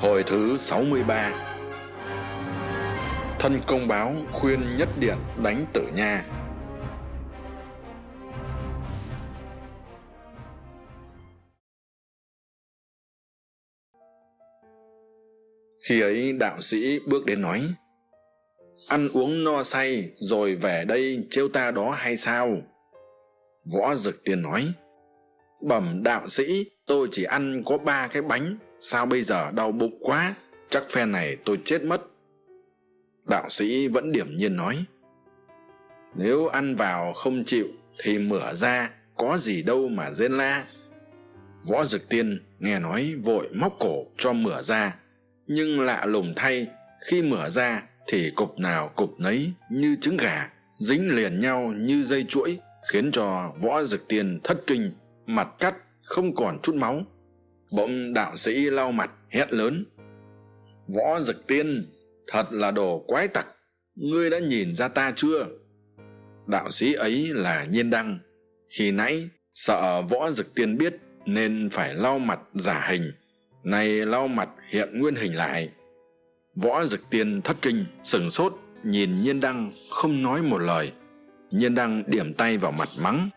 Hồi thứ 63 Thân công báo khuyên nhất điện đánh tử nha Khi ấy đạo sĩ bước đến nói, Ăn uống no say rồi về đây trêu ta đó hay sao? Võ Dực Tiên nói, Bẩm đạo sĩ, tôi chỉ ăn có ba cái bánh sao bây giờ đau bụng quá? Chắc phe này tôi chết mất. Đạo sĩ vẫn điểm nhiên nói. Nếu ăn vào không chịu thì mửa ra, có gì đâu mà rên la. Võ dực tiên nghe nói vội móc cổ cho mửa ra, nhưng lạ lùng thay, khi mửa ra thì cục nào cục nấy như trứng gà, dính liền nhau như dây chuỗi, khiến cho võ dực tiên thất kinh, mặt cắt, không còn chút máu bỗng đạo sĩ lau mặt, hét lớn. Võ dực tiên, thật là đồ quái tặc, ngươi đã nhìn ra ta chưa? Đạo sĩ ấy là nhiên đăng. Khi nãy, sợ võ dực tiên biết nên phải lau mặt giả hình. Nay lau mặt hiện nguyên hình lại. Võ dực tiên thất kinh, sửng sốt, nhìn nhiên đăng, không nói một lời. Nhiên đăng điểm tay vào mặt mắng.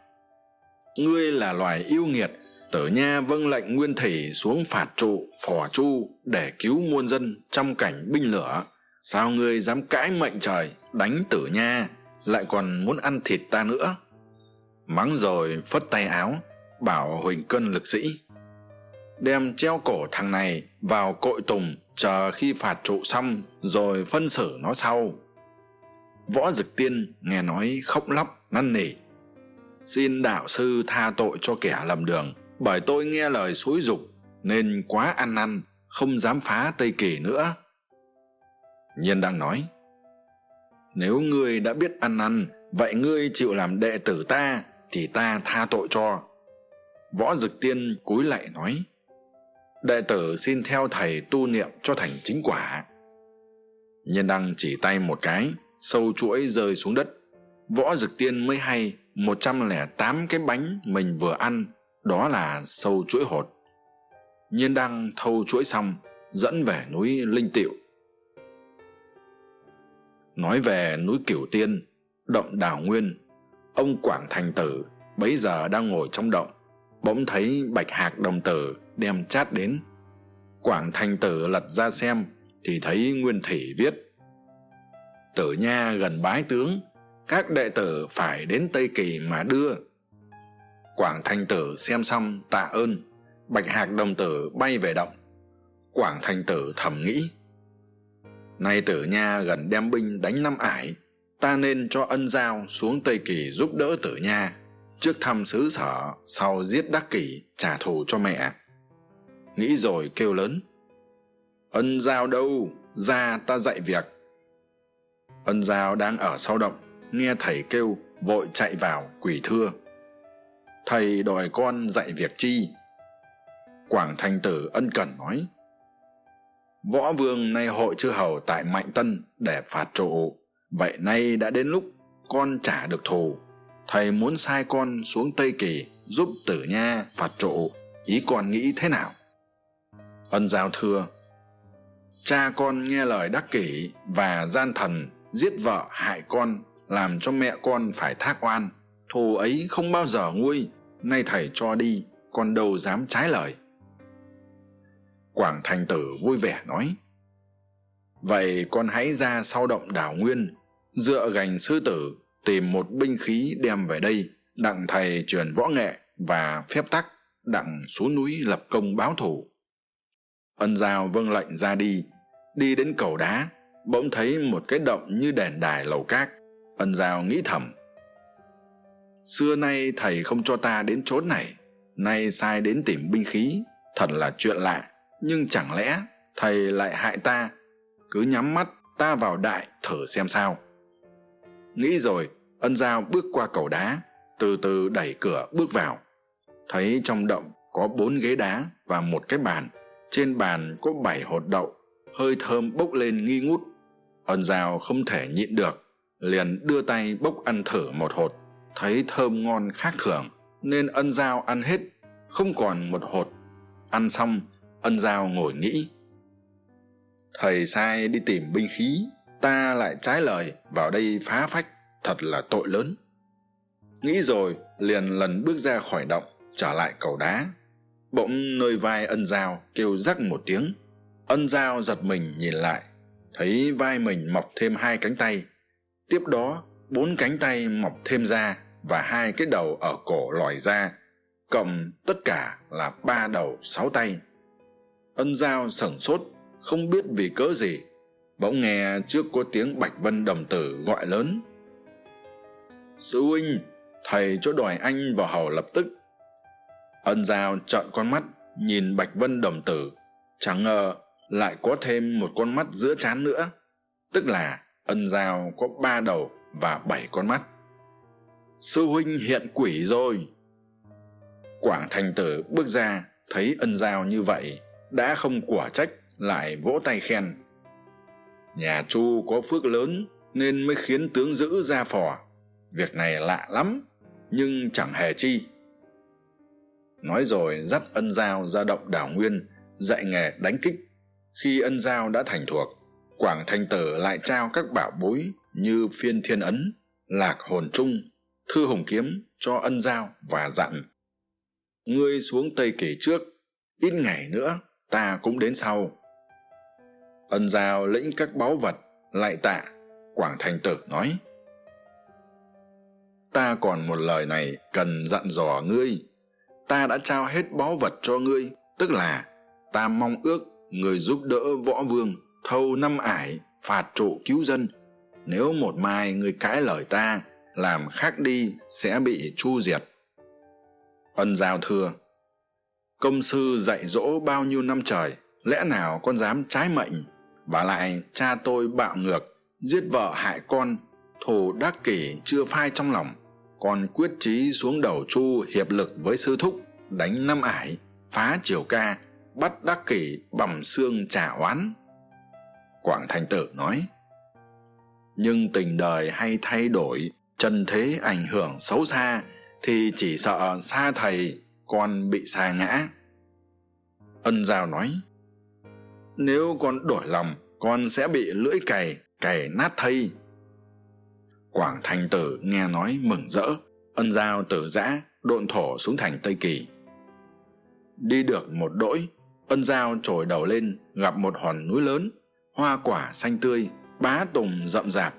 Ngươi là loài yêu nghiệt tử nha vâng lệnh nguyên thủy xuống phạt trụ, phò chu để cứu muôn dân trong cảnh binh lửa. Sao ngươi dám cãi mệnh trời, đánh tử nha, lại còn muốn ăn thịt ta nữa? Mắng rồi phất tay áo, bảo huỳnh cân lực sĩ, đem treo cổ thằng này vào cội tùng chờ khi phạt trụ xong rồi phân xử nó sau. Võ dực tiên nghe nói khóc lóc năn nỉ. Xin đạo sư tha tội cho kẻ lầm đường bởi tôi nghe lời xúi dục, nên quá ăn năn, không dám phá tây kỳ nữa. Nhiên đang nói, nếu ngươi đã biết ăn năn, vậy ngươi chịu làm đệ tử ta, thì ta tha tội cho. Võ dực tiên cúi lạy nói, đệ tử xin theo thầy tu niệm cho thành chính quả. Nhiên đăng chỉ tay một cái, sâu chuỗi rơi xuống đất. Võ dực tiên mới hay một trăm lẻ tám cái bánh mình vừa ăn đó là sâu chuỗi hột. Nhiên đăng thâu chuỗi xong, dẫn về núi linh tiệu. Nói về núi cửu tiên, động đào nguyên, ông quảng thành tử bấy giờ đang ngồi trong động, bỗng thấy bạch hạc đồng tử đem chát đến. Quảng thành tử lật ra xem thì thấy nguyên thủy viết, tử nha gần bái tướng, các đệ tử phải đến tây kỳ mà đưa quảng thành tử xem xong tạ ơn, bạch hạc đồng tử bay về động. Quảng thành tử thầm nghĩ, nay tử nha gần đem binh đánh năm ải, ta nên cho ân giao xuống tây kỳ giúp đỡ tử nha, trước thăm xứ sở, sau giết đắc kỷ, trả thù cho mẹ. Nghĩ rồi kêu lớn, ân giao đâu? Ra ta dạy việc. Ân giao đang ở sau động, nghe thầy kêu, vội chạy vào quỳ thưa thầy đòi con dạy việc chi? Quảng thành tử ân cần nói, võ vương nay hội chư hầu tại mạnh tân để phạt trụ. Vậy nay đã đến lúc con trả được thù. Thầy muốn sai con xuống tây kỳ giúp tử nha phạt trụ. Ý con nghĩ thế nào? Ân giao thưa, cha con nghe lời đắc kỷ và gian thần giết vợ hại con làm cho mẹ con phải thác oan thù ấy không bao giờ nguôi, nay thầy cho đi, con đâu dám trái lời. Quảng thành tử vui vẻ nói, vậy con hãy ra sau động đảo nguyên, dựa gành sư tử, tìm một binh khí đem về đây, đặng thầy truyền võ nghệ và phép tắc, đặng xuống núi lập công báo thù. Ân giao vâng lệnh ra đi đi đến cầu đá, bỗng thấy một cái động như đèn đài lầu cát. Ân giao nghĩ thầm xưa nay thầy không cho ta đến chốn này, nay sai đến tìm binh khí, thật là chuyện lạ. Nhưng chẳng lẽ thầy lại hại ta? Cứ nhắm mắt, ta vào đại thử xem sao. Nghĩ rồi, ân giao bước qua cầu đá, từ từ đẩy cửa bước vào. Thấy trong động có bốn ghế đá và một cái bàn. Trên bàn có bảy hột đậu, hơi thơm bốc lên nghi ngút. Ân giao không thể nhịn được, liền đưa tay bốc ăn thử một hột thấy thơm ngon khác thường, nên ân giao ăn hết, không còn một hột. Ăn xong, ân giao ngồi nghĩ. Thầy sai đi tìm binh khí, ta lại trái lời vào đây phá phách, thật là tội lớn. Nghĩ rồi, liền lần bước ra khỏi động trở lại cầu đá. Bỗng nơi vai ân giao kêu rắc một tiếng. Ân giao giật mình nhìn lại, thấy vai mình mọc thêm hai cánh tay. Tiếp đó bốn cánh tay mọc thêm ra và hai cái đầu ở cổ lòi ra, cộng tất cả là ba đầu, sáu tay. Ân giao sửng sốt, không biết vì cớ gì, bỗng nghe trước có tiếng bạch vân đồng tử gọi lớn. Sư huynh, thầy cho đòi anh vào hầu lập tức. Ân giao trợn con mắt, nhìn bạch vân đồng tử, chẳng ngờ lại có thêm một con mắt giữa trán nữa. Tức là ân giao có ba đầu và bảy con mắt. Sư huynh hiện quỷ rồi. Quảng thành tử bước ra, thấy ân giao như vậy, đã không quả trách, lại vỗ tay khen. Nhà chu có phước lớn, nên mới khiến tướng giữ ra phò. Việc này lạ lắm, nhưng chẳng hề chi. Nói rồi dắt ân giao ra động đảo nguyên, dạy nghề đánh kích. Khi ân giao đã thành thuộc, quảng thanh tử lại trao các bảo bối như phiên thiên ấn, lạc hồn trung, thư hùng kiếm cho ân giao và dặn. Ngươi xuống tây kỳ trước, ít ngày nữa ta cũng đến sau. Ân giao lĩnh các báu vật, lại tạ, quảng thành tử nói. Ta còn một lời này cần dặn dò ngươi. Ta đã trao hết báu vật cho ngươi, tức là ta mong ước người giúp đỡ võ vương thâu năm ải phạt trụ cứu dân nếu một mai người cãi lời ta, làm khác đi sẽ bị chu diệt. Ân giao thưa, công sư dạy dỗ bao nhiêu năm trời, lẽ nào con dám trái mệnh? Và lại cha tôi bạo ngược, giết vợ hại con, thù đắc kỷ chưa phai trong lòng còn quyết chí xuống đầu chu hiệp lực với sư thúc, đánh năm ải, phá triều ca, bắt đắc kỷ bầm xương trả oán. Quảng thành tử nói nhưng tình đời hay thay đổi trần thế ảnh hưởng xấu xa, thì chỉ sợ xa thầy con bị xa ngã. Ân giao nói, nếu con đổi lòng, con sẽ bị lưỡi cày cày nát thây. Quảng thành tử nghe nói mừng rỡ, ân giao tử giã độn thổ xuống thành tây kỳ. Đi được một đỗi, ân giao trồi đầu lên gặp một hòn núi lớn, hoa quả xanh tươi bá tùng rậm rạp.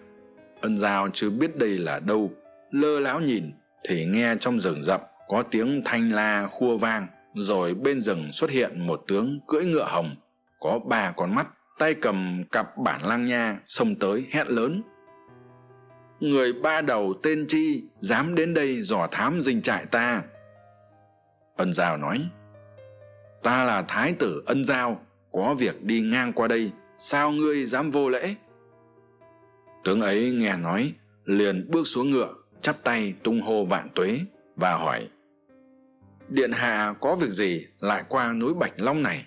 Ân giao chưa biết đây là đâu, lơ láo nhìn, thì nghe trong rừng rậm có tiếng thanh la khua vang, rồi bên rừng xuất hiện một tướng cưỡi ngựa hồng, có ba con mắt, tay cầm cặp bản lang nha xông tới hét lớn. Người ba đầu tên chi dám đến đây dò thám dinh trại ta. Ân giao nói, ta là thái tử ân giao, có việc đi ngang qua đây, sao ngươi dám vô lễ? Tướng ấy nghe nói, liền bước xuống ngựa, chắp tay tung hô vạn tuế và hỏi, điện hạ có việc gì lại qua núi bạch long này?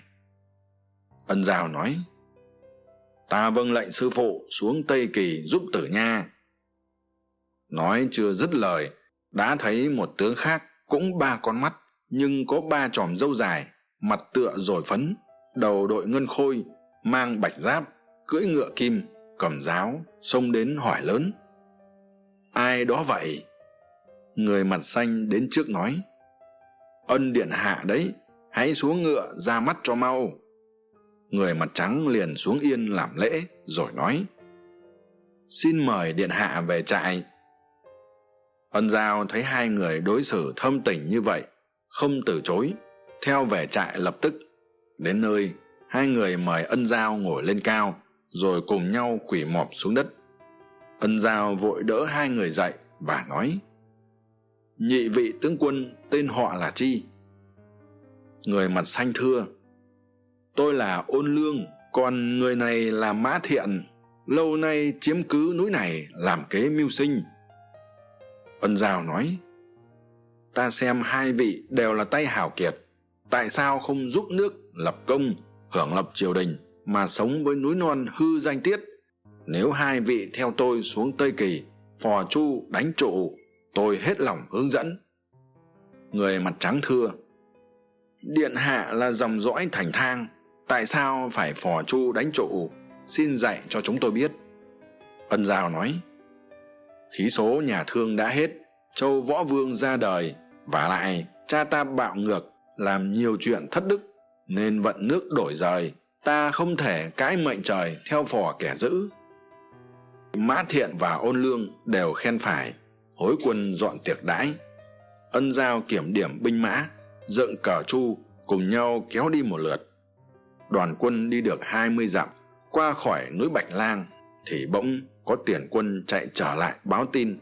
Ân giao nói, ta vâng lệnh sư phụ xuống tây kỳ giúp tử nha. Nói chưa dứt lời, đã thấy một tướng khác cũng ba con mắt, nhưng có ba chòm râu dài, mặt tựa rồi phấn, đầu đội ngân khôi, mang bạch giáp, cưỡi ngựa kim cầm giáo, xông đến hỏi lớn. Ai đó vậy? Người mặt xanh đến trước nói. Ân điện hạ đấy, hãy xuống ngựa ra mắt cho mau. Người mặt trắng liền xuống yên làm lễ, rồi nói. Xin mời điện hạ về trại. Ân giao thấy hai người đối xử thâm tình như vậy, không từ chối, theo về trại lập tức. Đến nơi, hai người mời ân giao ngồi lên cao rồi cùng nhau quỳ mọp xuống đất. Ân giao vội đỡ hai người dậy và nói, nhị vị tướng quân, tên họ là chi. Người mặt xanh thưa, tôi là ôn lương, còn người này là mã thiện, lâu nay chiếm cứ núi này làm kế mưu sinh. Ân giao nói, ta xem hai vị đều là tay hảo kiệt, tại sao không giúp nước lập công, hưởng lập triều đình? Mà sống với núi non hư danh tiết. Nếu hai vị theo tôi xuống tây kỳ, phò chu đánh trụ, tôi hết lòng hướng dẫn. Người mặt trắng thưa, điện hạ là dòng dõi thành thang, tại sao phải phò chu đánh trụ? Xin dạy cho chúng tôi biết. Ân giao nói, khí số nhà thương đã hết, châu võ vương ra đời v à lại cha ta bạo ngược, làm nhiều chuyện thất đức, nên vận nước đổi rời ta không thể cãi mệnh trời theo phò kẻ dữ. Mã thiện và ôn lương đều khen phải, hối quân dọn tiệc đãi. Ân giao kiểm điểm binh mã, dựng cờ chu, cùng nhau kéo đi một lượt. Đoàn quân đi được hai mươi dặm, qua khỏi núi bạch lang, thì bỗng có tiền quân chạy trở lại báo tin.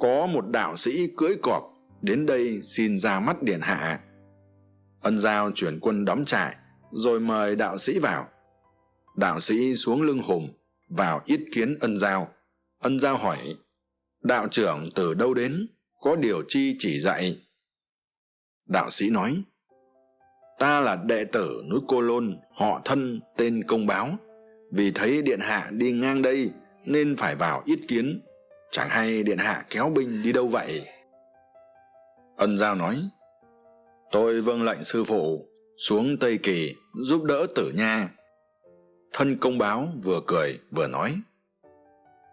Có một đạo sĩ cưỡi cọp đến đây xin ra mắt điện hạ. Ân giao chuyển quân đóng trại rồi mời đạo sĩ vào. Đạo sĩ xuống lưng hùm vào yết kiến ân giao. Ân giao hỏi, đạo trưởng từ đâu đến? Có điều chi chỉ dạy? Đạo sĩ nói, ta là đệ tử núi cô lôn, họ thân tên công báo. Vì thấy điện hạ đi ngang đây, nên phải vào yết kiến. Chẳng hay điện hạ kéo binh đi đâu vậy? Ân giao nói, tôi vâng lệnh sư phụ xuống tây kỳ giúp đỡ tử nha. Thân công báo vừa cười vừa nói,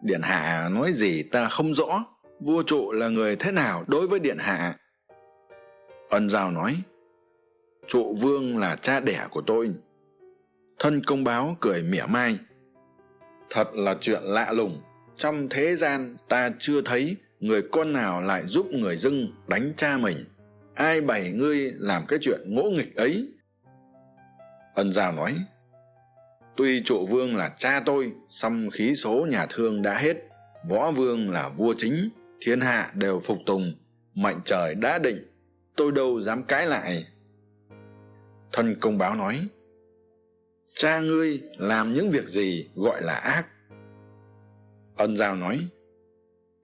điện hạ nói gì ta không rõ, vua trụ là người thế nào đối với điện hạ? Ân giao nói, trụ vương là cha đẻ của tôi. Thân công báo cười mỉa mai, thật là chuyện lạ lùng, trong thế gian ta chưa thấy người con nào lại giúp người dưng đánh cha mình. Ai bày ngươi làm cái chuyện ngỗ nghịch ấy? Ân giao nói, tuy trụ vương là cha tôi, song khí số nhà thương đã hết. Võ vương là vua chính, thiên hạ đều phục tùng, mệnh trời đã định. Tôi đâu dám cãi lại. Thân công báo nói, cha ngươi làm những việc gì gọi là ác? Ân giao nói,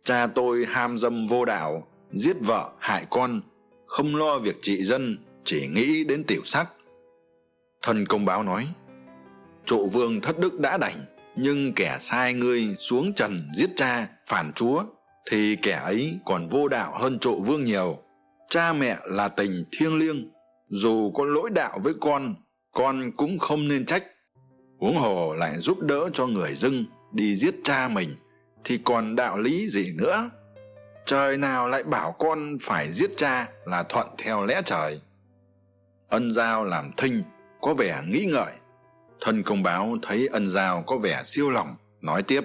cha tôi ham dâm vô đạo, giết vợ, hại con. Không lo việc trị dân, chỉ nghĩ đến tiểu sắc thân công báo nói, trụ vương thất đức đã đành, nhưng kẻ sai ngươi xuống trần giết cha, phản chúa, thì kẻ ấy còn vô đạo hơn trụ vương nhiều. Cha mẹ là tình thiêng liêng, dù có lỗi đạo với con con cũng không nên trách. Huống hồ lại giúp đỡ cho người dưng đi giết cha mình, thì còn đạo lý gì nữa? Trời nào lại bảo con phải giết cha là thuận theo lẽ trời. Ân giao làm thinh có vẻ nghĩ ngợi. Thân công báo thấy ân giao có vẻ siêu lòng, nói tiếp.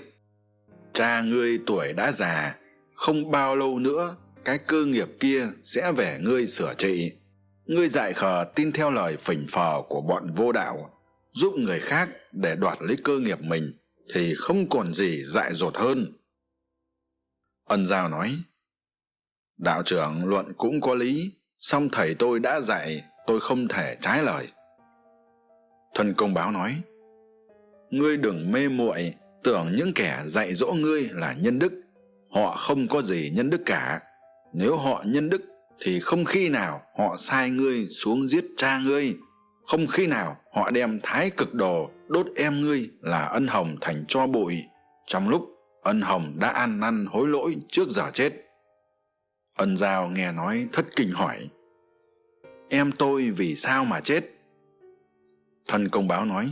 Cha ngươi tuổi đã già, không bao lâu nữa, cái cơ nghiệp kia sẽ về ngươi sửa trị. Ngươi dại khờ tin theo lời phỉnh phờ của bọn vô đạo, giúp người khác để đoạt lấy cơ nghiệp mình thì không còn gì dại dột hơn. Ân giao nói, đạo trưởng luận cũng có lý, song thầy tôi đã dạy, tôi không thể trái lời thân công báo nói, ngươi đừng mê muội, tưởng những kẻ dạy dỗ ngươi là nhân đức. Họ không có gì nhân đức cả. Nếu họ nhân đức, thì không khi nào họ sai ngươi xuống giết cha ngươi. Không khi nào họ đem thái cực đồ đốt em ngươi là ân hồng thành cho bụi. Trong lúc, ân hồng đã ăn năn hối lỗi trước giờ chết. Ân giao nghe nói thất kinh hỏi, em tôi vì sao mà chết? Thân công báo nói,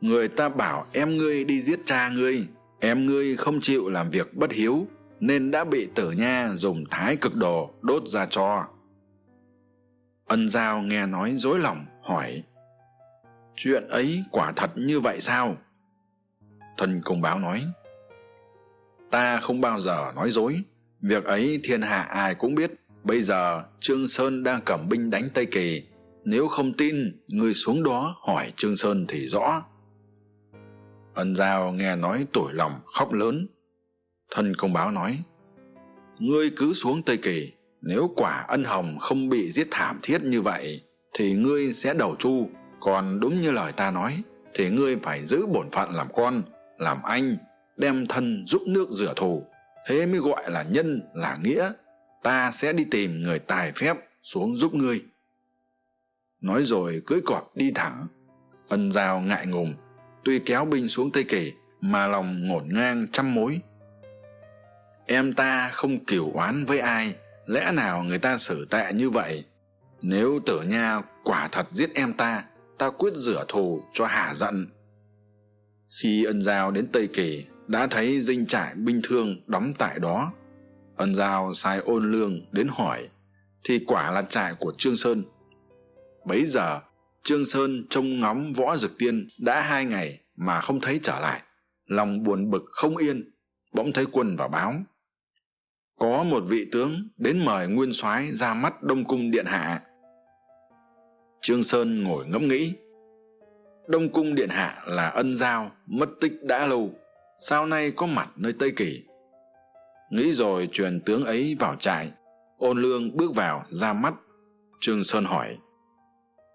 người ta bảo em ngươi đi giết cha ngươi, em ngươi không chịu làm việc bất hiếu, nên đã bị tử nha dùng thái cực đồ đốt ra cho. Ân giao nghe nói dối lòng, hỏi, chuyện ấy quả thật như vậy sao? Thân công báo nói, ta không bao giờ nói dối, việc ấy thiên hạ ai cũng biết. Bây giờ trương sơn đang cầm binh đánh tây kỳ nếu không tin, người xuống đó hỏi trương sơn thì rõ. Ân giao nghe nói tủi lòng, khóc lớn. Thân công báo nói, ngươi cứ xuống tây kỳ, nếu quả ân hồng không bị giết thảm thiết như vậy, thì ngươi sẽ đầu chu còn đúng như lời ta nói, thì ngươi phải giữ bổn phận làm con, làm anh, đem thân giúp nước rửa thù. Thế mới gọi là nhân, là nghĩa. Ta sẽ đi tìm người tài phép xuống giúp ngươi nói rồi cưỡi cọp đi thẳng. Ân giao ngại ngùng, tuy kéo binh xuống tây kỳ mà lòng ngổn ngang trăm mối. Em ta không cửu oán với ai, lẽ nào người ta xử tệ như vậy? Nếu tử nha quả thật giết em ta ta quyết rửa thù cho hả giận. Khi ân giao đến tây kỳ, đã thấy dinh trại binh thương đóng tại đó. Ân giao sai ôn lương đến hỏi, thì quả là trại của trương sơn bấy giờ, trương sơn trông ngóng võ dực tiên đã hai ngày mà không thấy trở lại. Lòng buồn bực không yên, bỗng thấy quân vào báo. Có một vị tướng đến mời nguyên soái ra mắt đông cung điện hạ. Trương sơn ngồi ngẫm nghĩ. Đông cung điện hạ là ân giao, mất tích đã lâu, sao nay có mặt nơi tây kỳ? Nghĩ rồi truyền tướng ấy vào trại. Ôn lương bước vào ra mắt. Trương sơn hỏi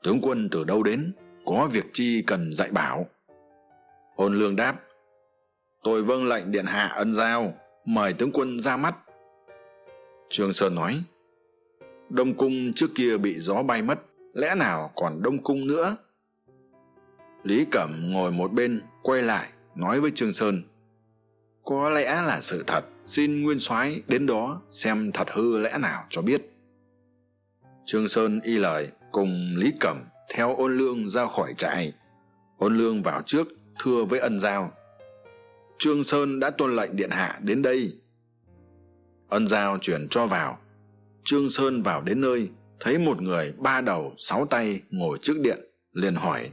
tướng quân từ đâu đến, có việc chi cần dạy bảo. Hôn lương đáp, tôi vâng lệnh điện hạ ân giao, mời tướng quân ra mắt. Trương sơn nói, đông cung trước kia bị gió bay mất, lẽ nào còn đông cung nữa? Lý cẩm ngồi một bên, quay lại, nói với trương sơn, có lẽ là sự thật, xin nguyên soái đến đó xem thật hư lẽ nào cho biết. Trương sơn y lời cùng lý cẩm theo ôn lương ra khỏi trại. Ôn lương vào trước, thưa với ân giao. Trương sơn đã tuân lệnh điện hạ đến đây. Ân giao chuyển cho vào. Trương sơn vào đến nơi, thấy một người ba đầu, sáu tay ngồi trước điện, liền hỏi,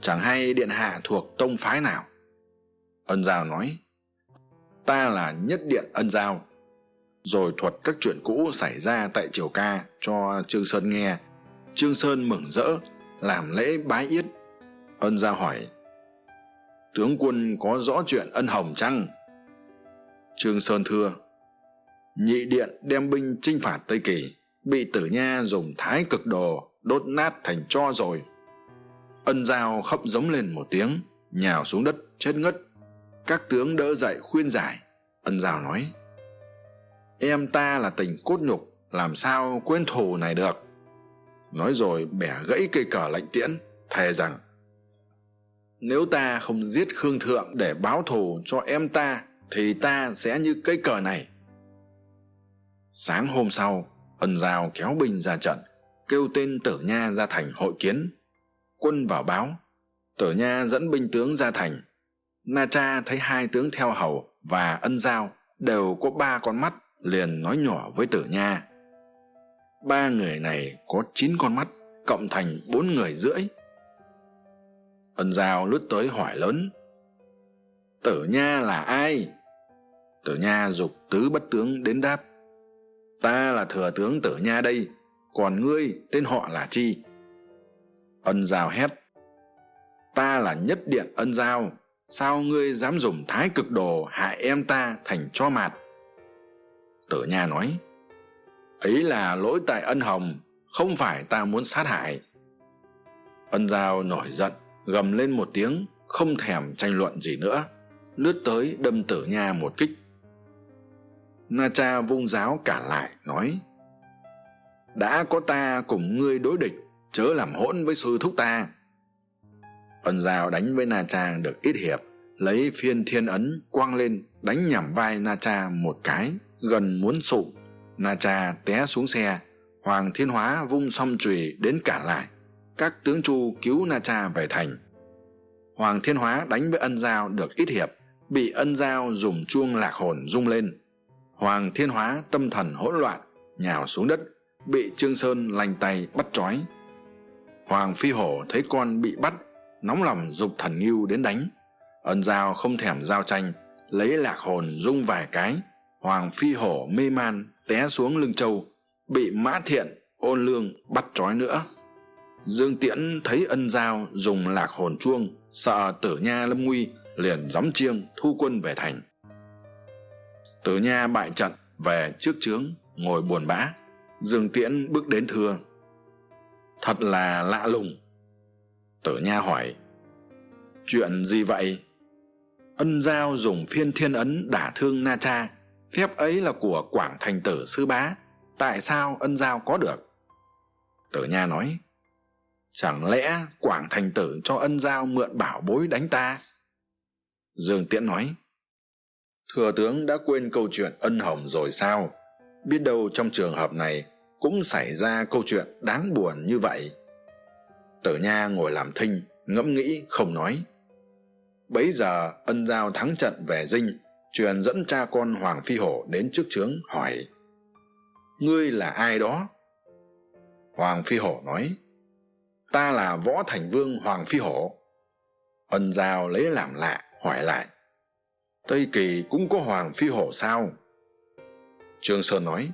chẳng hay điện hạ thuộc tông phái nào? Ân giao nói, ta là nhất điện ân giao rồi thuật các chuyện cũ xảy ra tại triều ca cho trương sơn nghe. Trương sơn mừng rỡ, làm lễ bái yết. Ân gia hỏi, tướng quân có rõ chuyện ân hồng chăng? Trương sơn thưa, nhị điện đem binh chinh phạt tây kỳ, bị tử nha dùng thái cực đồ đốt nát thành tro rồi. Ân giao khóc giống lên một tiếng, nhào xuống đất, chết ngất. Các tướng đỡ dậy khuyên giải. Ân giao nói em ta là tình cốt nhục, làm sao quên thù này được? Nói rồi bẻ gãy cây cờ lệnh tiễn, thề rằng, nếu ta không giết khương thượng để báo thù cho em ta, thì ta sẽ như cây cờ này. Sáng hôm sau ân giao kéo binh ra trận, kêu tên tử nha ra thành hội kiến. Quân vào báo, tử nha dẫn binh tướng ra thành. Na cha thấy hai tướng theo hầu và ân giao đều có ba con mắt liền nói nhỏ với tử nha. Ba người này có chín con mắt, cộng thành bốn người rưỡi. Ân giao lướt tới hỏi lớn, tử nha là ai? Tử nha g ụ c tứ bất tướng đến đáp, ta là thừa tướng tử nha đây, còn ngươi tên họ là chi? Ân giao hét, ta là nhất điện ân giao, sao ngươi dám dùng thái cực đồ hại em ta thành cho mạt? Tử nha nói, ấy là lỗi tại ân hồng, không phải ta muốn sát hại. Ân giao nổi giận, gầm lên một tiếng, không thèm tranh luận gì nữa, lướt tới đâm tử nha một kích. Na cha vung giáo cản lại, nói, đã có ta cùng ngươi đối địch, chớ làm hỗn với sư thúc ta. Ân giao đánh với na cha được ít hiệp, lấy phiên thiên ấn quăng lên, đánh nhằm vai na cha một cái gần muốn sụm na cha té xuống xe, hoàng thiên hóa vung song chùy đến cản lại. Các tướng chu cứu na cha về thành. Hoàng thiên hóa đánh với ân giao được ít hiệp, bị ân giao dùng chuông lạc hồn rung lên. Hoàng thiên hóa tâm thần hỗn loạn, nhào xuống đất, bị trương sơn lành tay bắt trói. Hoàng phi hổ thấy con bị bắt, nóng lòng g ụ c thần nghiêu đến đánh. Ân giao không thèm giao tranh, lấy lạc hồn rung vài cái hoàng phi hổ mê man té xuống lưng châu, bị mã thiện, ôn lương bắt trói nữa. Dương tiễn thấy ân giao dùng lạc hồn chuông, sợ tử nha lâm nguy liền gióng chiêng thu quân về thành. Tử nha bại trận, về trước trướng, ngồi buồn bã. Dương tiễn bước đến thưa. Thật là lạ lùng. Tử nha hỏi, chuyện gì vậy? Ân giao dùng phiên thiên ấn đả thương na cha phép ấy là của quảng thành tử, sư bá. Tại sao ân giao có được? Tử nha nói, chẳng lẽ quảng thành tử cho ân giao mượn bảo bối đánh ta? Dương tiễn nói, thừa tướng đã quên câu chuyện ân hồng rồi sao? Biết đâu trong trường hợp này cũng xảy ra câu chuyện đáng buồn như vậy. Tử nha ngồi làm thinh, ngẫm nghĩ không nói. Bấy giờ ân giao thắng trận về dinh truyền dẫn cha con hoàng phi hổ đến trước trướng hỏi, ngươi là ai đó? Hoàng phi hổ nói, ta là võ thành vương hoàng phi hổ. Ân giao lấy làm lạ, hỏi lại, tây kỳ cũng có hoàng phi hổ sao? Trương sơn nói,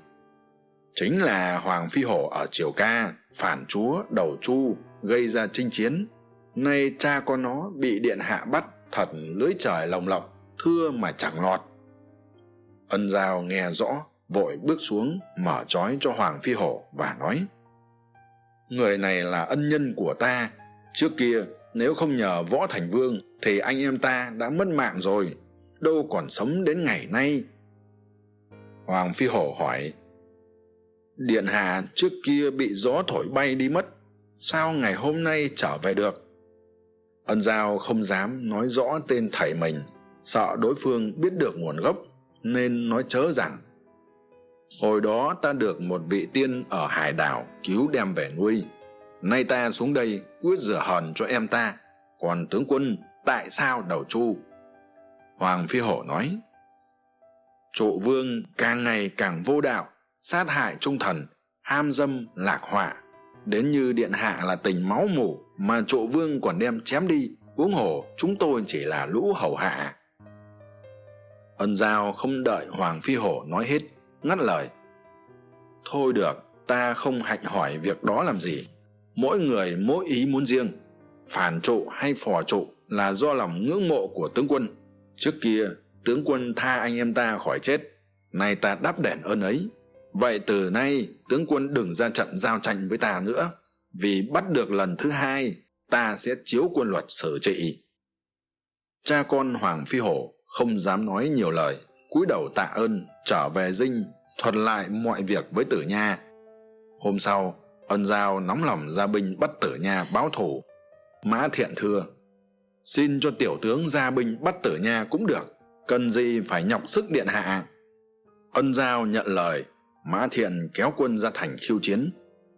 chính là hoàng phi hổ ở triều ca, phản chúa, đầu chu, gây ra chinh chiến. Nay cha con nó bị điện hạ bắt thật lưới trời lồng lộng thưa mà chẳng lọt. Ân giao nghe rõ, vội bước xuống, mở trói cho hoàng phi hổ và nói, người này là ân nhân của ta. Trước kia, nếu không nhờ võ thành vương, thì anh em ta đã mất mạng rồi. Đâu còn sống đến ngày nay. Hoàng phi hổ hỏi, điện hạ trước kia bị gió thổi bay đi mất, sao ngày hôm nay trở về được? Ân giao không dám nói rõ tên thầy mình sợ đối phương biết được nguồn gốc, nên nói chớ rằng, hồi đó ta được một vị tiên ở hải đảo cứu đem về nuôi. Nay ta xuống đây quyết rửa hờn cho em ta. Còn tướng quân, tại sao đầu chu hoàng phi hổ nói, trụ vương càng ngày càng vô đạo, sát hại trung thần, ham dâm lạc họa. Đến như điện hạ là tình máu mủ mà trụ vương còn đem chém đi, huống hồ chúng tôi chỉ là lũ hầu hạ ân giao không đợi hoàng phi hổ nói hết, ngắt lời. Thôi được, ta không hạnh hỏi việc đó làm gì. Mỗi người mỗi ý muốn riêng. Phản trụ hay phò trụ là do lòng ngưỡng mộ của tướng quân. Trước kia, tướng quân tha anh em ta khỏi chết. Nay ta đáp đền ơn ấy. Vậy từ nay, tướng quân đừng ra trận giao tranh với ta nữa. Vì bắt được lần thứ hai, ta sẽ chiếu quân luật xử trị. Cha con hoàng phi hổ không dám nói nhiều lời, cúi đầu tạ ơn, trở về dinh, thuật lại mọi việc với tử nha. Hôm sau, ân giao nóng lòng ra binh bắt tử nha báo thù. Mã thiện thưa, xin cho tiểu tướng ra binh bắt tử nha cũng được, cần gì phải nhọc sức điện hạ. Ân giao nhận lời, mã thiện kéo quân ra thành khiêu chiến.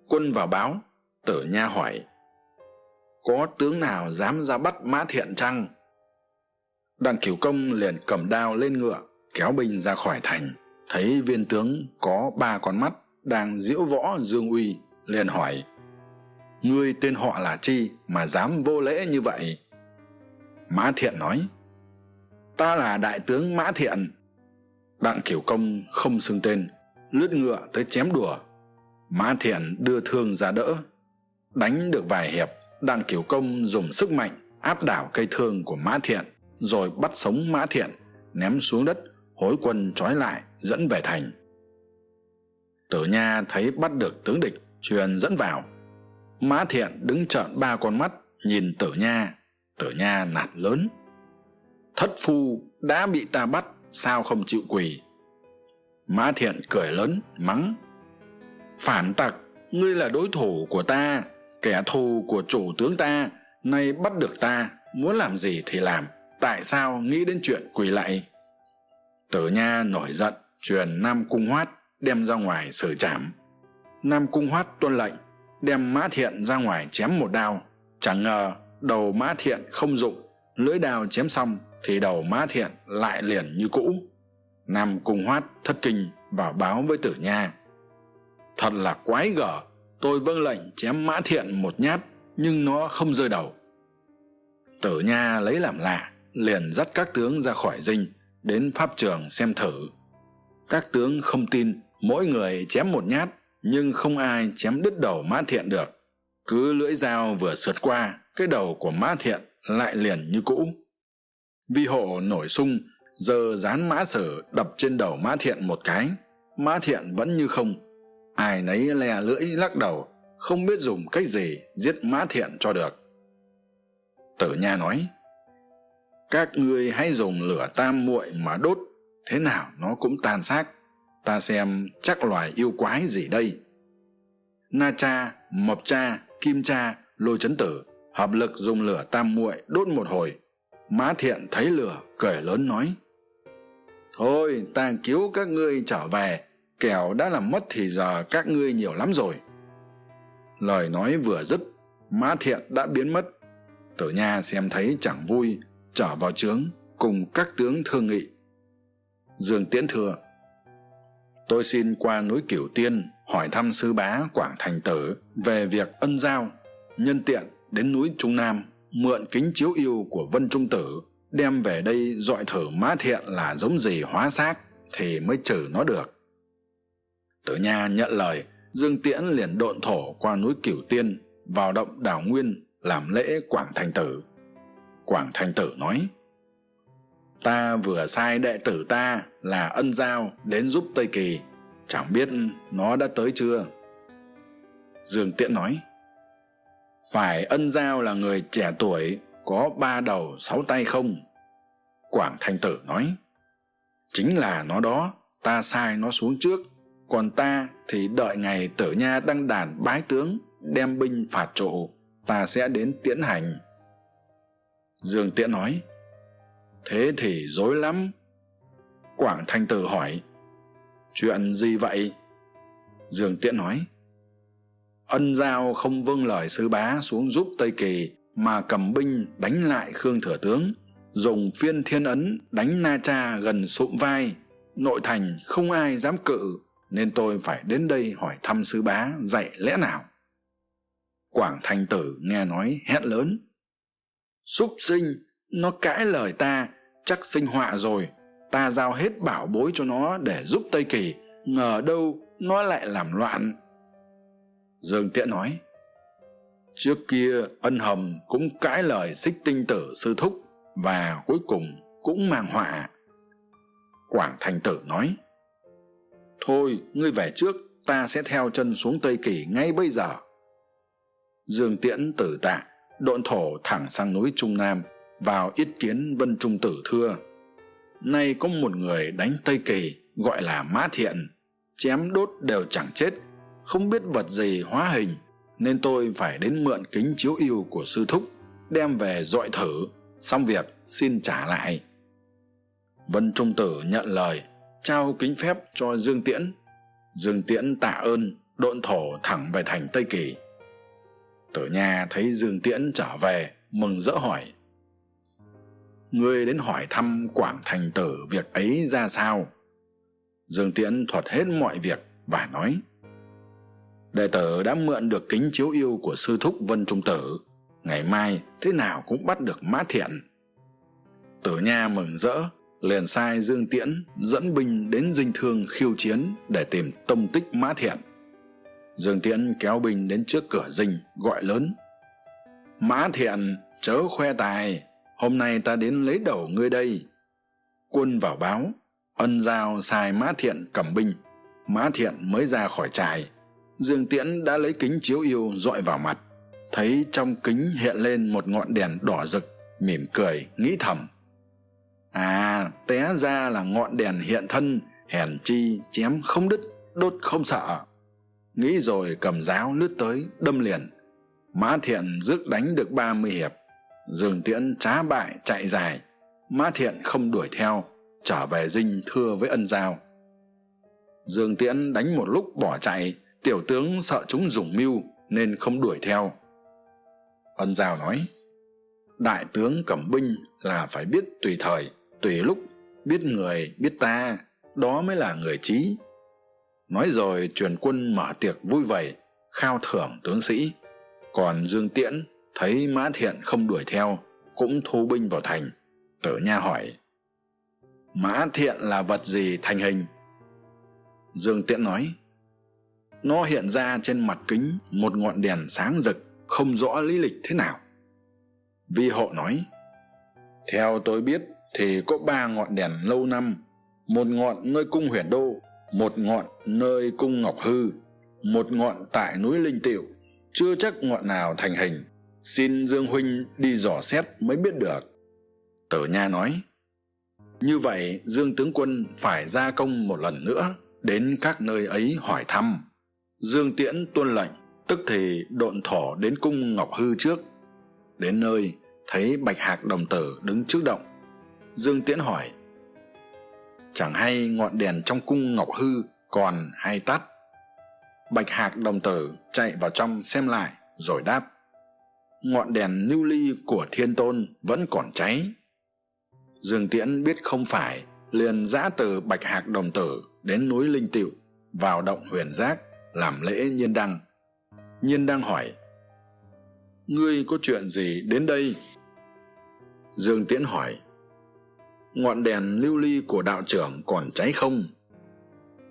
Quân vào báo, tử nha hỏi, có tướng nào dám ra bắt mã thiện chăng? Đặng cửu công liền cầm đao lên ngựa, kéo binh ra khỏi thành. Thấy viên tướng có ba con mắt đang diễu võ dương uy, liền hỏi, ngươi tên họ là chi mà dám vô lễ như vậy? Mã thiện nói, ta là đại tướng mã thiện. Đặng cửu công không xưng tên, lướt ngựa tới chém đùa. Mã thiện đưa thương ra đỡ, đánh được vài hiệp, đặng cửu công dùng sức mạnh áp đảo cây thương của mã thiện rồi bắt sống mã thiện, ném xuống đất, hối quân trói lại, dẫn về thành. Tử nha thấy bắt được tướng địch, truyền dẫn vào. Mã thiện đứng trợn ba con mắt, nhìn tử nha. Tử nha nạt lớn. Thất phu đã bị ta bắt, sao không chịu quỳ? Mã thiện cười lớn, mắng. Phản tặc, ngươi là đối thủ của ta, kẻ thù của chủ tướng ta, nay bắt được ta, muốn làm gì thì làm tại sao nghĩ đến chuyện quỳ lạy? Tử nha nổi giận, truyền nam cung hoát đem ra ngoài xử trảm. Nam cung hoát tuân lệnh, đem mã thiện ra ngoài chém một đao. Chẳng ngờ đầu mã thiện không dụng, lưỡi đao chém xong thì đầu mã thiện lại liền như cũ. Nam cung hoát thất kinh và báo với tử nha. Thật là quái gở, tôi vâng lệnh chém mã thiện một nhát, nhưng nó không rơi đầu. Tử nha lấy làm lạ liền dắt các tướng ra khỏi dinh, đến pháp trường xem thử. Các tướng không tin, mỗi người chém một nhát, nhưng không ai chém đứt đầu mã thiện được. Cứ lưỡi dao vừa sượt qua, cái đầu của mã thiện lại liền như cũ. Vi hộ nổi sung, giờ dán mã sử đập trên đầu mã thiện một cái. Mã thiện vẫn như không. Ai nấy le lưỡi lắc đầu, không biết dùng cách gì giết mã thiện cho được. Tử nha nói các ngươi hãy dùng lửa tam muội mà đốt, thế nào nó cũng tan xác. Ta xem chắc loài yêu quái gì đây. Na cha mộc cha, kim cha lôi chấn tử hợp lực dùng lửa tam muội đốt một hồi. Mã thiện thấy lửa cười lớn nói, thôi, ta cứu các ngươi trở về. Kẻo đã làm mất thì giờ các ngươi nhiều lắm rồi. Lời nói vừa dứt mã thiện đã biến mất. Tử nha xem thấy chẳng vui trở vào trướng cùng các tướng thương nghị. Dương tiễn thừa tôi xin qua núi cửu tiên hỏi thăm sư bá quảng thành tử về việc ân giao nhân tiện đến núi trung nam mượn kính chiếu yêu của vân trung tử, đem về đây dọi thử mã thiện là giống gì hóa xác thì mới trừ nó được. Tử nha nhận lời, dương tiễn liền độn thổ qua núi cửu tiên, vào động đảo nguyên làm lễ quảng thành tử quảng thành tử nói, ta vừa sai đệ tử ta là ân giao đến giúp tây kỳ, chẳng biết nó đã tới chưa? Dương tiễn nói, phải ân giao là người trẻ tuổi, có ba đầu, sáu tay không? Quảng thanh tử nói, chính là nó đó, ta sai nó xuống trước, còn ta thì đợi ngày tử nha đăng đàn bái tướng, đem binh phạt trụ, ta sẽ đến tiễn hành dương tiễn nói. Thế thì dối lắm. Quảng thanh tử hỏi. Chuyện gì vậy? Dương tiễn nói. Ân giao không vâng lời sứ bá xuống giúp tây kỳ mà cầm binh đánh lại khương thừa tướng, dùng phiên thiên ấn đánh na cha gần sụm vai. Nội thành không ai dám cự, nên tôi phải đến đây hỏi thăm sứ bá dạy lẽ nào. Quảng Thanh tử nghe nói hét lớn súc sinh, nó cãi lời ta, chắc sinh họa rồi. Ta giao hết bảo bối cho nó để giúp tây kỳ, ngờ đâu nó lại làm loạn. Dương tiễn nói, trước kia ân hầm cũng cãi lời xích tinh tử sư thúc và cuối cùng cũng mang họa. Quảng thành tử nói, thôi, ngươi về trước, ta sẽ theo chân xuống tây kỳ ngay bây giờ. Dương tiễn tử tạ độn thổ thẳng sang núi trung nam, vào yết kiến vân trung tử thưa. Nay có một người đánh tây kỳ, gọi là mã thiện. Chém đốt đều chẳng chết, không biết vật gì hóa hình, nên tôi phải đến mượn kính chiếu yêu của sư thúc, đem về dọi thử, xong việc xin trả lại. Vân trung tử nhận lời, trao kính phép cho dương tiễn. Dương tiễn tạ ơn, độn thổ thẳng về thành tây kỳ tử nha thấy dương tiễn trở về, mừng rỡ hỏi, ngươi đến hỏi thăm quảng thành tử việc ấy ra sao? Dương tiễn thuật hết mọi việc và nói, đệ tử đã mượn được kính chiếu yêu của sư thúc vân trung tử, ngày mai thế nào cũng bắt được mã thiện. Tử nha mừng rỡ, liền sai dương tiễn dẫn binh đến dinh thương khiêu chiến để tìm tông tích mã thiện dương tiễn kéo binh đến trước cửa dinh, gọi lớn. Mã thiện, chớ khoe tài, hôm nay ta đến lấy đầu ngươi đây. Quân vào báo, ân giao sai mã thiện cầm binh. Mã thiện mới ra khỏi trại. Dương tiễn đã lấy kính chiếu yêu dọi vào mặt. Thấy trong kính hiện lên một ngọn đèn đỏ rực, mỉm cười, nghĩ thầm. À té ra là ngọn đèn hiện thân, hèn chi chém không đứt, đốt không sợ nghĩ rồi cầm giáo lướt tới, đâm liền. Mã thiện rước đánh được ba mươi hiệp. Dương tiễn trá bại, chạy dài. Mã thiện không đuổi theo, trở về dinh thưa với ân giao. Dương tiễn đánh một lúc bỏ chạy. Tiểu tướng sợ chúng dùng mưu, nên không đuổi theo. Ân giao nói, đại tướng cầm binh là phải biết tùy thời, tùy lúc. Biết người, biết ta. Đó mới là người trí nói rồi truyền quân mở tiệc vui vầy khao thưởng tướng sĩ. Còn dương tiễn thấy mã thiện không đuổi theo, cũng thu binh vào thành. Tử nha hỏi, mã thiện là vật gì thành hình? Dương tiễn nói, nó hiện ra trên mặt kính một ngọn đèn sáng rực, không rõ lý lịch thế nào. Vi hộ nói, theo tôi biết thì có ba ngọn đèn lâu năm, một ngọn nơi cung huyền đô một ngọn nơi cung ngọc hư, một ngọn tại núi linh tiệu chưa chắc ngọn nào thành hình. Xin dương huynh đi dò xét mới biết được. Tử nha nói, như vậy dương tướng quân phải ra công một lần nữa, đến các nơi ấy hỏi thăm. Dương tiễn tuân lệnh, tức thì độn thổ đến cung ngọc hư trước. Đến nơi, thấy bạch hạc đồng tử đứng trước động. Dương tiễn hỏi chẳng hay ngọn đèn trong cung ngọc hư còn hay tắt. Bạch hạc đồng tử chạy vào trong xem lại rồi đáp, ngọn đèn lưu ly của thiên tôn vẫn còn cháy. Dương tiễn biết không phải, liền giã từ bạch hạc đồng tử đến núi linh tịu vào động huyền giác làm lễ nhiên đăng. Nhiên đăng hỏi, ngươi có chuyện gì đến đây? Dương tiễn hỏi ngọn đèn lưu ly của đạo trưởng còn cháy không?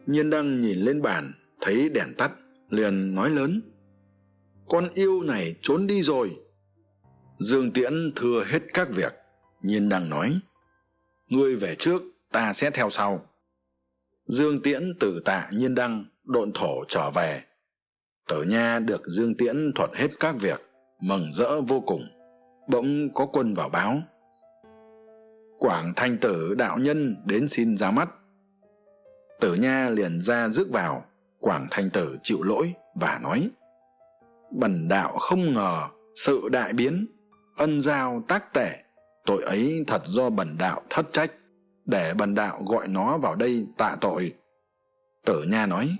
Nhiên đăng nhìn lên bàn, thấy đèn tắt, liền nói lớn. Con yêu này trốn đi rồi. Dương tiễn thưa hết các việc, nhiên đăng nói. Ngươi về trước, ta sẽ theo sau. Dương tiễn từ tạ nhiên đăng, độn thổ trở về. Tử nha được dương tiễn thuật hết các việc, mừng rỡ vô cùng. Bỗng có quân vào báo quảng thanh tử đạo nhân đến xin ra mắt. Tử nha liền ra rước vào, quảng thanh tử chịu lỗi và nói, bần đạo không ngờ sự đại biến, ân giao tác tệ, tội ấy thật do bần đạo thất trách, để bần đạo gọi nó vào đây tạ tội. Tử nha nói,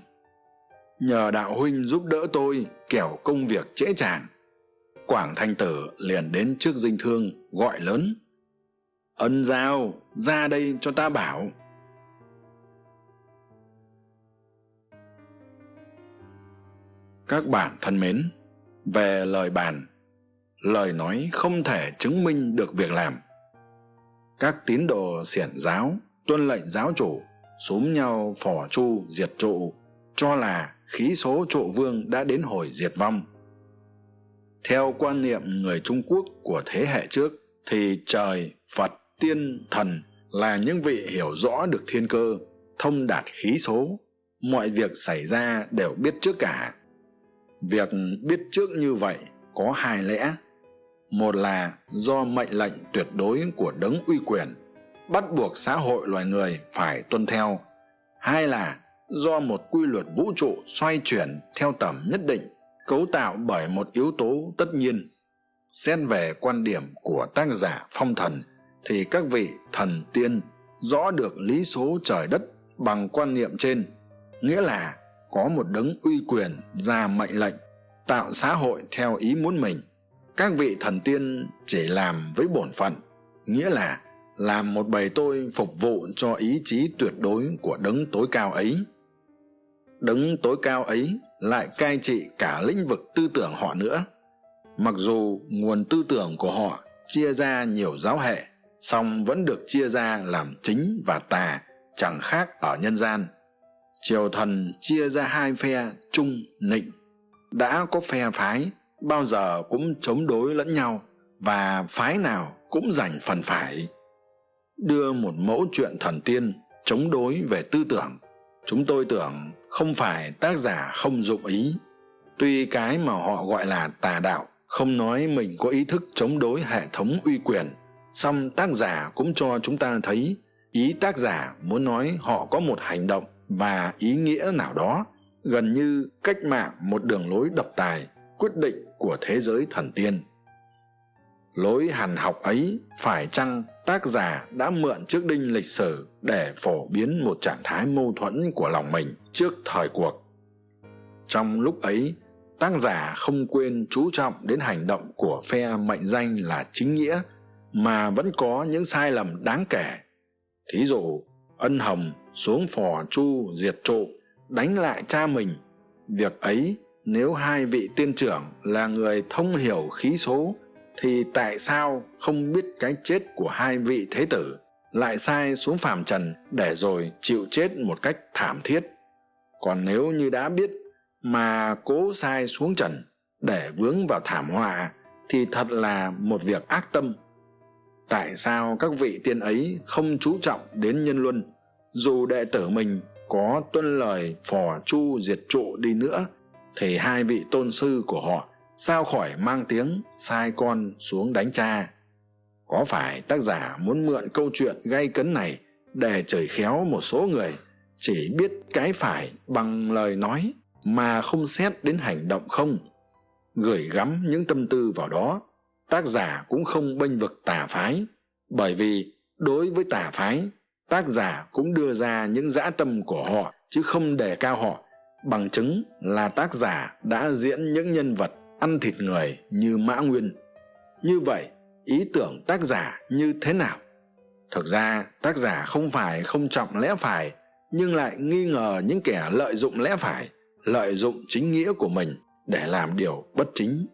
nhờ đạo huynh giúp đỡ tôi kẻo công việc trễ tràng quảng thanh tử liền đến trước dinh thương gọi lớn ân giao, ra đây cho ta bảo. Các bạn thân mến, về lời bàn, lời nói không thể chứng minh được việc làm. Các tín đồ xiển giáo, tuân lệnh giáo chủ, xúm nhau phò chu diệt trụ, cho là khí số trụ vương đã đến hồi diệt vong. Theo quan niệm người trung quốc của thế hệ trước, thì trời, phật tiên thần là những vị hiểu rõ được thiên cơ, thông đạt khí số. Mọi việc xảy ra đều biết trước cả. Việc biết trước như vậy có hai lẽ. Một là do mệnh lệnh tuyệt đối của đấng uy quyền, bắt buộc xã hội loài người phải tuân theo. Hai là do một quy luật vũ trụ xoay chuyển theo tầm nhất định, cấu tạo bởi một yếu tố tất nhiên. Xét về quan điểm của tác giả phong thần thì các vị thần tiên rõ được lý số trời đất bằng quan niệm trên. Nghĩa là có một đấng uy quyền ra mệnh lệnh, tạo xã hội theo ý muốn mình. Các vị thần tiên chỉ làm với bổn phận, nghĩa là làm một bầy tôi phục vụ cho ý chí tuyệt đối của đấng tối cao ấy. Đấng tối cao ấy lại cai trị cả lĩnh vực tư tưởng họ nữa. Mặc dù nguồn tư tưởng của họ chia ra nhiều giáo hệ song vẫn được chia ra làm chính và tà, chẳng khác ở nhân gian. Triều thần chia ra hai phe trung, nịnh. Đã có phe phái, bao giờ cũng chống đối lẫn nhau, và phái nào cũng giành phần phải. Đưa một mẫu chuyện thần tiên chống đối về tư tưởng. Chúng tôi tưởng không phải tác giả không dụng ý. Tuy cái mà họ gọi là tà đạo, không nói mình có ý thức chống đối hệ thống uy quyền song tác giả cũng cho chúng ta thấy ý tác giả muốn nói họ có một hành động và ý nghĩa nào đó, gần như cách mạng một đường lối độc tài, quyết định của thế giới thần tiên. Lối hàn học ấy phải chăng tác giả đã mượn trước đinh lịch sử để phổ biến một trạng thái mâu thuẫn của lòng mình trước thời cuộc? Trong lúc ấy, tác giả không quên chú trọng đến hành động của phe mệnh danh là chính nghĩa mà vẫn có những sai lầm đáng kể. Thí dụ, ân hồng xuống phò chu diệt trụ, đánh lại cha mình. Việc ấy, nếu hai vị tiên trưởng là người thông hiểu khí số, thì tại sao không biết cái chết của hai vị thế tử lại sai xuống phàm trần để rồi chịu chết một cách thảm thiết? Còn nếu như đã biết mà cố sai xuống trần để vướng vào thảm họa, thì thật là một việc ác tâm tại sao các vị tiên ấy không chú trọng đến nhân luân? Dù đệ tử mình có tuân lời phò chu diệt trụ đi nữa, thì hai vị tôn sư của họ sao khỏi mang tiếng sai con xuống đánh cha? Có phải tác giả muốn mượn câu chuyện gay cấn này để chửi khéo một số người chỉ biết cái phải bằng lời nói mà không xét đến hành động không? Gửi gắm những tâm tư vào đó tác giả cũng không bênh vực tà phái. Bởi vì đối với tà phái, tác giả cũng đưa ra những dã tâm của họ, chứ không đề cao họ. Bằng chứng là tác giả đã diễn những nhân vật ăn thịt người như mã nguyên. Như vậy, ý tưởng tác giả như thế nào? Thực ra, tác giả không phải không trọng lẽ phải, nhưng lại nghi ngờ những kẻ lợi dụng lẽ phải, lợi dụng chính nghĩa của mình để làm điều bất chính.